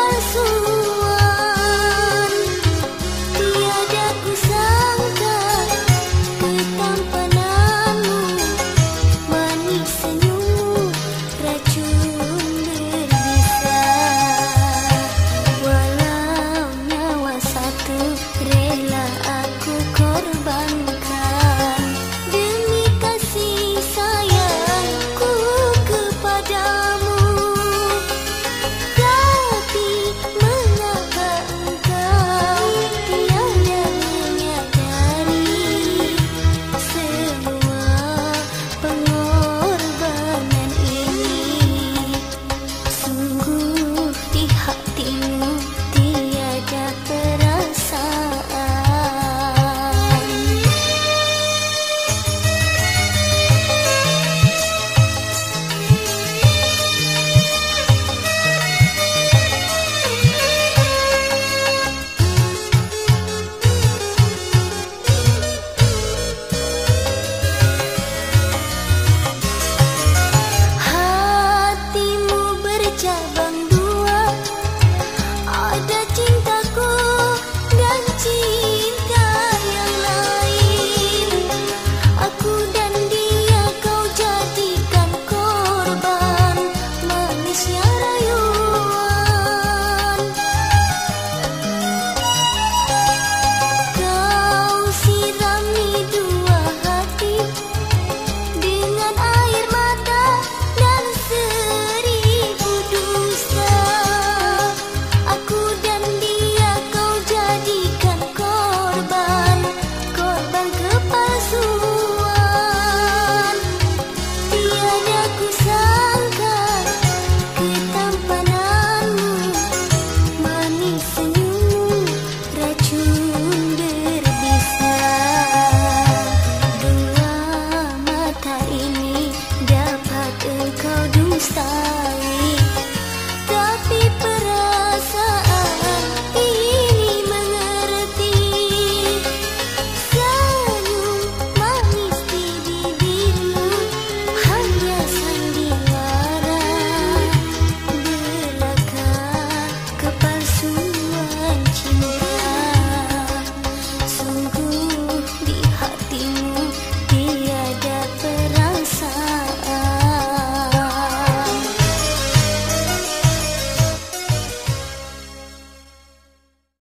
I'm so